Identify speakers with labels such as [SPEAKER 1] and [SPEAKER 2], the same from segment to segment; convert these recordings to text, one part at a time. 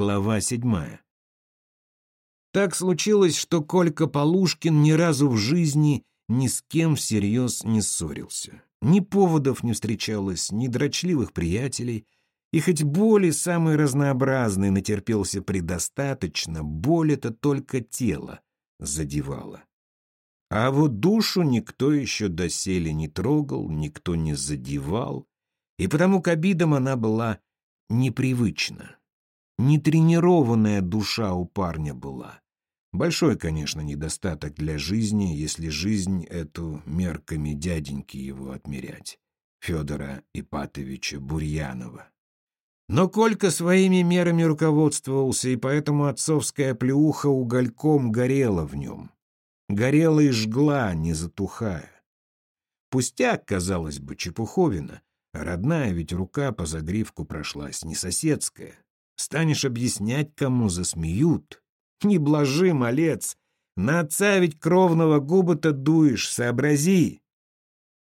[SPEAKER 1] Глава седьмая. Так случилось, что Колька Полушкин ни разу в жизни ни с кем всерьез не ссорился. Ни поводов не встречалось, ни дрочливых приятелей, и хоть боли самые разнообразные натерпелся предостаточно, боль это только тело задевала. А вот душу никто еще доселе не трогал, никто не задевал, и потому к обидам она была непривычна. Нетренированная душа у парня была. Большой, конечно, недостаток для жизни, если жизнь эту мерками дяденьки его отмерять, Федора Ипатовича Бурьянова. Но Колька своими мерами руководствовался, и поэтому отцовская плеуха угольком горела в нем. Горела и жгла, не затухая. Пустяк, казалось бы, чепуховина. Родная ведь рука по загривку прошлась, не соседская. Станешь объяснять, кому засмеют. Не блажи, малец. На отца ведь кровного губа-то дуешь, сообрази.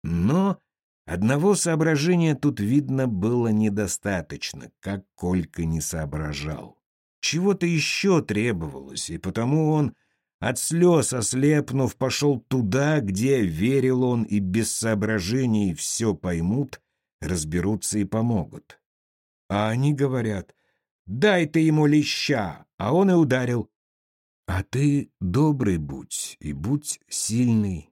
[SPEAKER 1] Но одного соображения тут, видно, было недостаточно, как Колька не соображал. Чего-то еще требовалось, и потому он от слез ослепнув, пошел туда, где, верил он, и без соображений все поймут, разберутся и помогут. А они говорят, дай ты ему леща, а он и ударил. А ты добрый будь и будь сильный.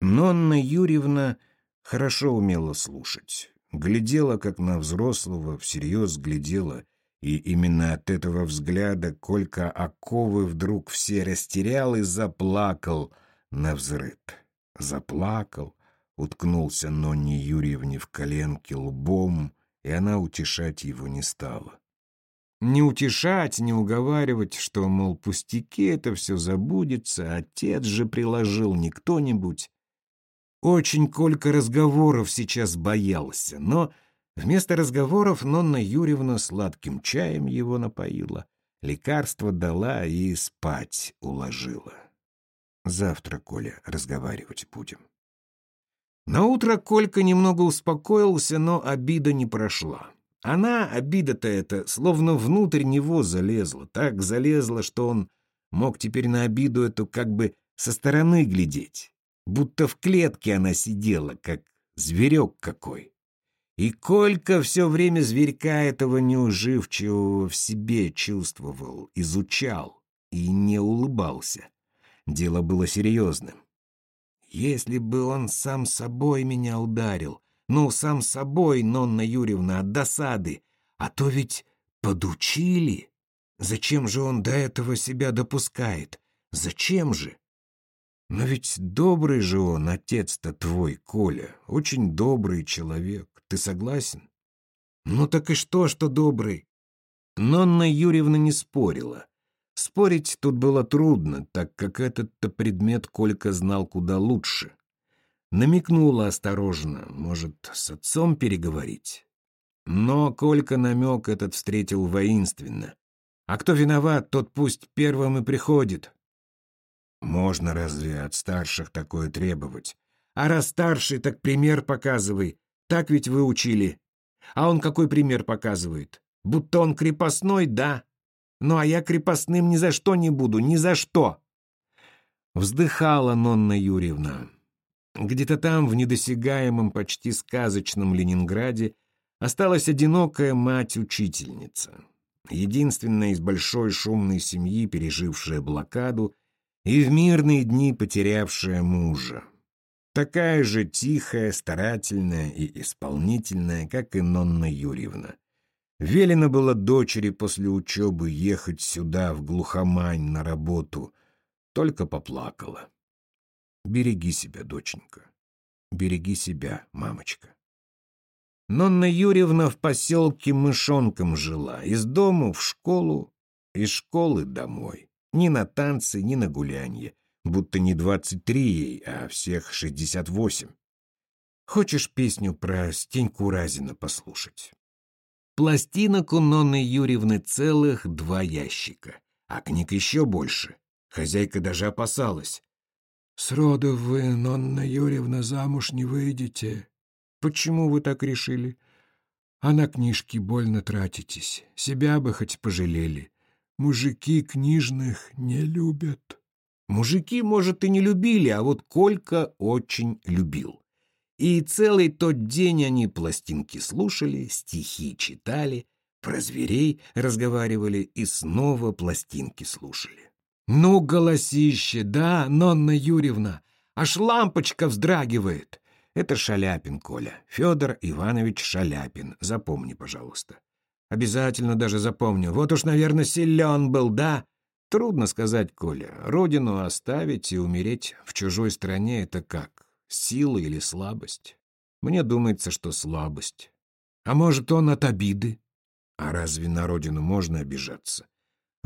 [SPEAKER 1] Нонна Юрьевна хорошо умела слушать. Глядела, как на взрослого, всерьез глядела — и именно от этого взгляда Колька оковы вдруг все растерял и заплакал на взрыд. Заплакал, уткнулся Нонне Юрьевне в коленки лбом, и она утешать его не стала. Не утешать, не уговаривать, что, мол, пустяки, это все забудется, отец же приложил не кто-нибудь. Очень Колька разговоров сейчас боялся, но Вместо разговоров Нонна Юрьевна сладким чаем его напоила, лекарство дала и спать уложила. Завтра, Коля, разговаривать будем. На утро Колька немного успокоился, но обида не прошла. Она, обида-то эта, словно внутрь него залезла, так залезла, что он мог теперь на обиду эту как бы со стороны глядеть, будто в клетке она сидела, как зверек какой. И Колька все время зверька этого неуживчивого в себе чувствовал, изучал и не улыбался. Дело было серьезным. Если бы он сам собой меня ударил, ну, сам собой, Нонна Юрьевна, от досады, а то ведь подучили. Зачем же он до этого себя допускает? Зачем же? Но ведь добрый же он, отец-то твой, Коля, очень добрый человек. Ты согласен? Ну так и что, что добрый? Нонна Юрьевна не спорила. Спорить тут было трудно, так как этот-то предмет Колька знал куда лучше. Намекнула осторожно, может, с отцом переговорить. Но Колька намек этот встретил воинственно. А кто виноват, тот пусть первым и приходит. Можно разве от старших такое требовать? А раз старший, так пример показывай. Так ведь вы учили. А он какой пример показывает? Будто он крепостной, да? Ну, а я крепостным ни за что не буду, ни за что. Вздыхала Нонна Юрьевна. Где-то там, в недосягаемом, почти сказочном Ленинграде, осталась одинокая мать-учительница. Единственная из большой шумной семьи, пережившая блокаду и в мирные дни потерявшая мужа. Такая же тихая, старательная и исполнительная, как и Нонна Юрьевна. Велено было дочери после учебы ехать сюда, в глухомань, на работу. Только поплакала. Береги себя, доченька. Береги себя, мамочка. Нонна Юрьевна в поселке Мышонком жила. Из дому в школу, из школы домой. Ни на танцы, ни на гулянье будто не двадцать три ей, а всех шестьдесят восемь. Хочешь песню про Стеньку Разина послушать? Пластинок у Нонны Юрьевны целых два ящика, а книг еще больше. Хозяйка даже опасалась. «Сроду вы, Нонна Юрьевна, замуж не выйдете». «Почему вы так решили?» А на книжки больно тратитесь. Себя бы хоть пожалели. Мужики книжных не любят. Мужики, может, и не любили, а вот Колька очень любил. И целый тот день они пластинки слушали, стихи читали, про зверей разговаривали и снова пластинки слушали. «Ну, голосище, да, Нонна Юрьевна, аж лампочка вздрагивает!» Это Шаляпин, Коля, Федор Иванович Шаляпин, запомни, пожалуйста. Обязательно даже запомню. Вот уж, наверное, силен был, да? Трудно сказать, Коля. Родину оставить и умереть в чужой стране — это как? Сила или слабость? Мне думается, что слабость. А может, он от обиды? А разве на родину можно обижаться?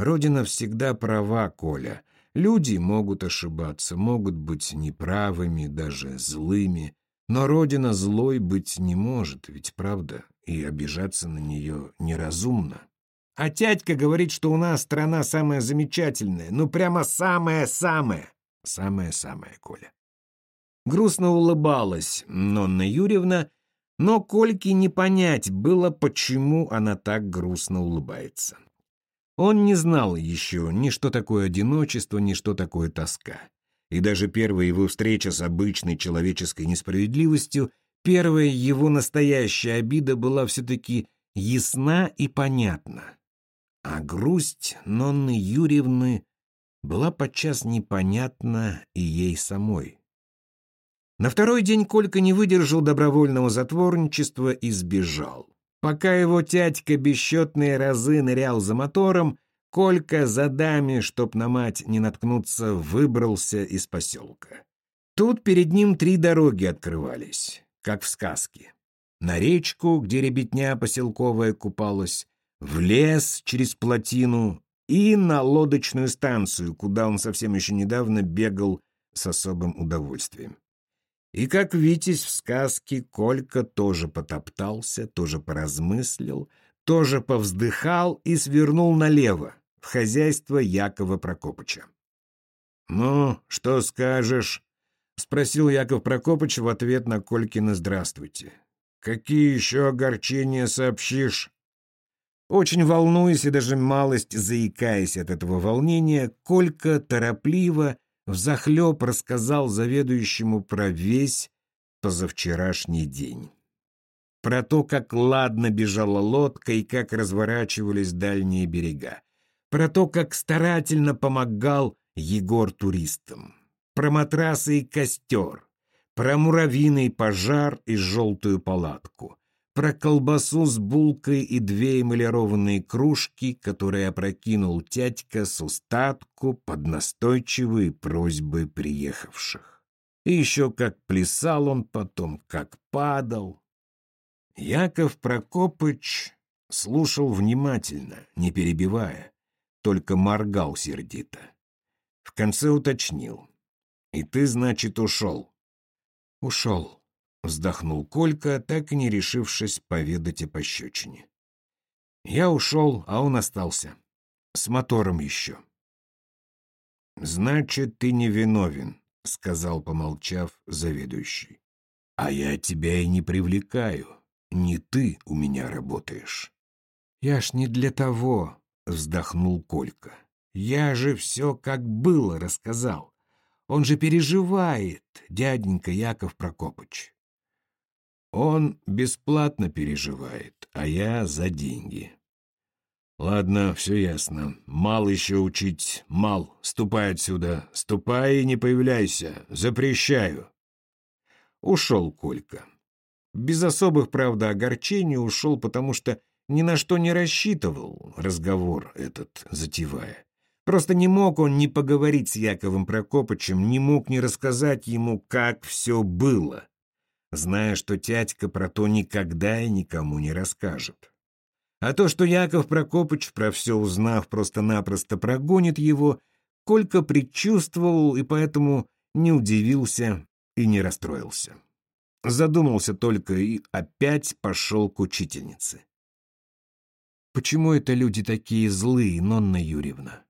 [SPEAKER 1] Родина всегда права, Коля. Люди могут ошибаться, могут быть неправыми, даже злыми. Но родина злой быть не может, ведь правда, и обижаться на нее неразумно. А тядька говорит, что у нас страна самая замечательная, ну прямо самая-самая. Самая-самая, Коля. Грустно улыбалась Нонна Юрьевна, но Кольке не понять было, почему она так грустно улыбается. Он не знал еще ни что такое одиночество, ни что такое тоска. И даже первая его встреча с обычной человеческой несправедливостью, первая его настоящая обида была все-таки ясна и понятна. А грусть Нонны Юрьевны была подчас непонятна и ей самой. На второй день Колька не выдержал добровольного затворничества и сбежал. Пока его тядька бесчетные разы нырял за мотором, Колька за дами, чтоб на мать не наткнуться, выбрался из поселка. Тут перед ним три дороги открывались, как в сказке. На речку, где ребятня поселковая купалась, в лес через плотину и на лодочную станцию, куда он совсем еще недавно бегал с особым удовольствием. И как Витязь в сказке, Колька тоже потоптался, тоже поразмыслил, тоже повздыхал и свернул налево, в хозяйство Якова Прокопыча. «Ну, что скажешь?» — спросил Яков Прокопыч в ответ на Колькина «Здравствуйте». «Какие еще огорчения сообщишь?» Очень волнуясь и даже малость заикаясь от этого волнения, Колька торопливо, взахлеб рассказал заведующему про весь позавчерашний день. Про то, как ладно бежала лодка и как разворачивались дальние берега. Про то, как старательно помогал Егор туристам. Про матрасы и костер. Про муравьиный пожар и желтую палатку про колбасу с булкой и две эмалированные кружки, которые опрокинул тядька с устатку под настойчивые просьбы приехавших. И еще как плясал он потом, как падал. Яков Прокопыч слушал внимательно, не перебивая, только моргал сердито. В конце уточнил. «И ты, значит, ушел?» «Ушел», Вздохнул Колька, так и не решившись поведать о пощечине. Я ушел, а он остался. С мотором еще. «Значит, ты не виновен», — сказал, помолчав, заведующий. «А я тебя и не привлекаю. Не ты у меня работаешь». «Я ж не для того», — вздохнул Колька. «Я же все как было рассказал. Он же переживает, дяденька Яков Прокопыч. Он бесплатно переживает, а я за деньги. Ладно, все ясно. Мал еще учить. Мал, ступай отсюда. Ступай и не появляйся. Запрещаю. Ушел Колька. Без особых, правда, огорчений ушел, потому что ни на что не рассчитывал разговор этот затевая. Просто не мог он не поговорить с Яковом Прокопычем, не мог не рассказать ему, как все было зная, что тятька про то никогда и никому не расскажет. А то, что Яков Прокопыч, про все узнав, просто-напросто прогонит его, Колька предчувствовал и поэтому не удивился и не расстроился. Задумался только и опять пошел к учительнице. «Почему это люди такие злые, Нонна Юрьевна?»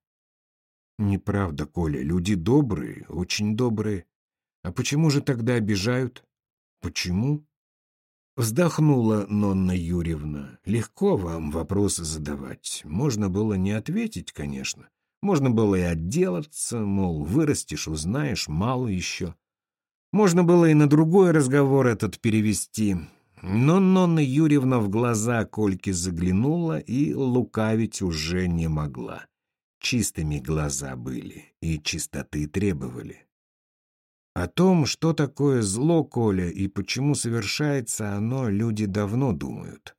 [SPEAKER 1] «Неправда, Коля, люди добрые, очень добрые. А почему же тогда обижают?» Почему? Вздохнула Нонна Юрьевна. Легко вам вопросы задавать. Можно было не ответить, конечно. Можно было и отделаться, мол, вырастешь, узнаешь, мало еще. Можно было и на другой разговор этот перевести. Но Нонна Юрьевна в глаза Кольки заглянула и лукавить уже не могла. Чистыми глаза были и чистоты требовали. О том, что такое зло, Коля, и почему совершается оно, люди давно думают.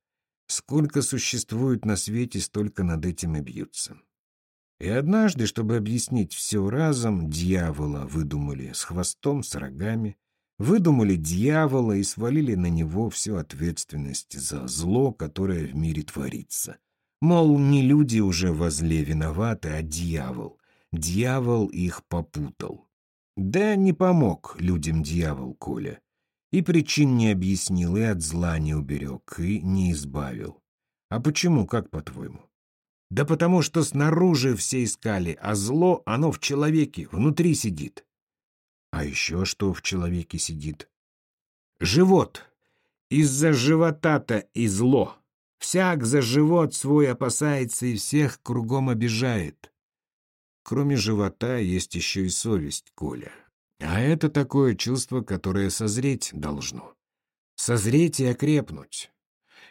[SPEAKER 1] Сколько существует на свете, столько над этим и бьются. И однажды, чтобы объяснить все разом, дьявола выдумали с хвостом, с рогами, выдумали дьявола и свалили на него всю ответственность за зло, которое в мире творится. Мол, не люди уже возле виноваты, а дьявол. Дьявол их попутал. Да не помог людям дьявол Коля. И причин не объяснил, и от зла не уберег, и не избавил. А почему, как по-твоему? Да потому что снаружи все искали, а зло, оно в человеке, внутри сидит. А еще что в человеке сидит? Живот. Из-за живота-то и зло. Всяк за живот свой опасается и всех кругом обижает. Кроме живота есть еще и совесть, Коля. А это такое чувство, которое созреть должно. Созреть и окрепнуть.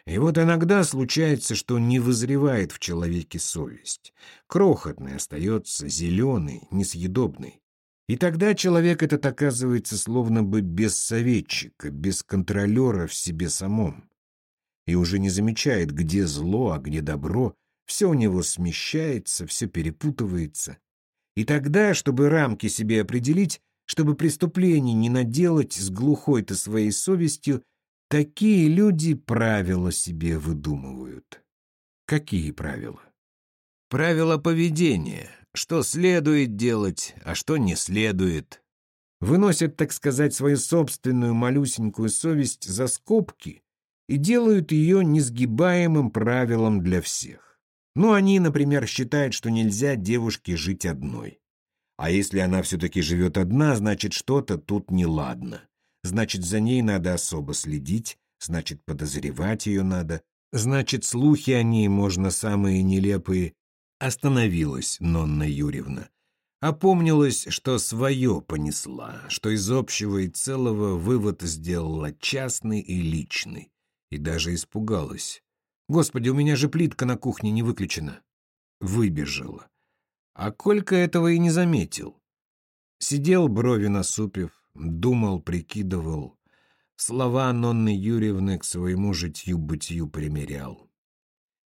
[SPEAKER 1] И вот иногда случается, что не вызревает в человеке совесть. Крохотный остается, зеленый, несъедобный. И тогда человек этот оказывается словно бы без советчика, без контролера в себе самом. И уже не замечает, где зло, а где добро. Все у него смещается, все перепутывается. И тогда, чтобы рамки себе определить, чтобы преступлений не наделать с глухой-то своей совестью, такие люди правила себе выдумывают. Какие правила? Правила поведения, что следует делать, а что не следует. Выносят, так сказать, свою собственную малюсенькую совесть за скобки и делают ее несгибаемым правилом для всех. Ну, они, например, считают, что нельзя девушке жить одной. А если она все-таки живет одна, значит, что-то тут неладно. Значит, за ней надо особо следить, значит, подозревать ее надо, значит, слухи о ней можно самые нелепые. Остановилась Нонна Юрьевна. Опомнилась, что свое понесла, что из общего и целого вывод сделала частный и личный, и даже испугалась. Господи, у меня же плитка на кухне не выключена. Выбежала. А Колька этого и не заметил. Сидел брови насупив, думал, прикидывал. Слова Нонны Юрьевны к своему житью-бытию примерял.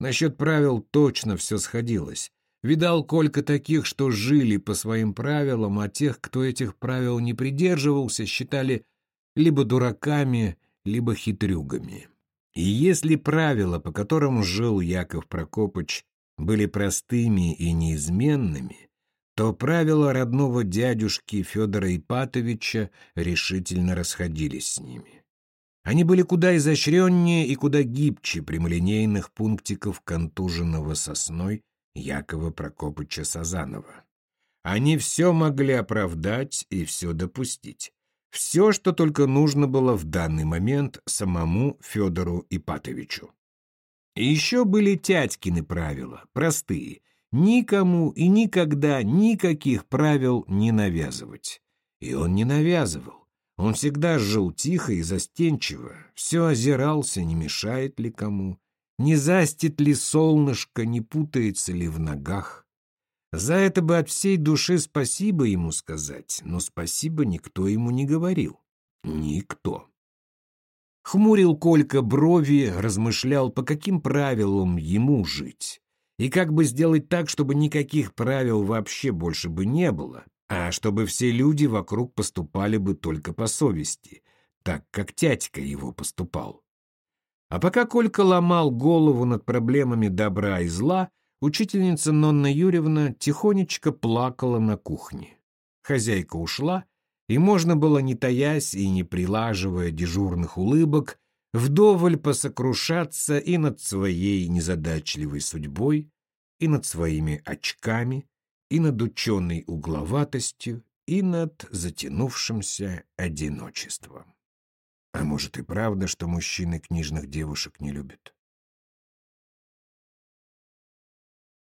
[SPEAKER 1] Насчет правил точно все сходилось. Видал Колька таких, что жили по своим правилам, а тех, кто этих правил не придерживался, считали либо дураками, либо хитрюгами. И если правила, по которым жил Яков Прокопыч, были простыми и неизменными, то правила родного дядюшки Федора Ипатовича решительно расходились с ними. Они были куда изощреннее и куда гибче прямолинейных пунктиков контуженного сосной Якова Прокопыча Сазанова. Они все могли оправдать и все допустить. Все, что только нужно было в данный момент самому Федору Ипатовичу. И еще были тятькины правила, простые. Никому и никогда никаких правил не навязывать. И он не навязывал. Он всегда жил тихо и застенчиво, все озирался, не мешает ли кому, не застит ли солнышко, не путается ли в ногах. За это бы от всей души спасибо ему сказать, но спасибо никто ему не говорил. Никто. Хмурил Колька брови, размышлял, по каким правилам ему жить. И как бы сделать так, чтобы никаких правил вообще больше бы не было, а чтобы все люди вокруг поступали бы только по совести, так как тятька его поступал. А пока Колька ломал голову над проблемами добра и зла, Учительница Нонна Юрьевна тихонечко плакала на кухне. Хозяйка ушла, и можно было, не таясь и не прилаживая дежурных улыбок, вдоволь посокрушаться и над своей незадачливой судьбой, и над своими очками, и над ученой угловатостью, и над затянувшимся одиночеством. А может и правда, что мужчины книжных девушек не любят?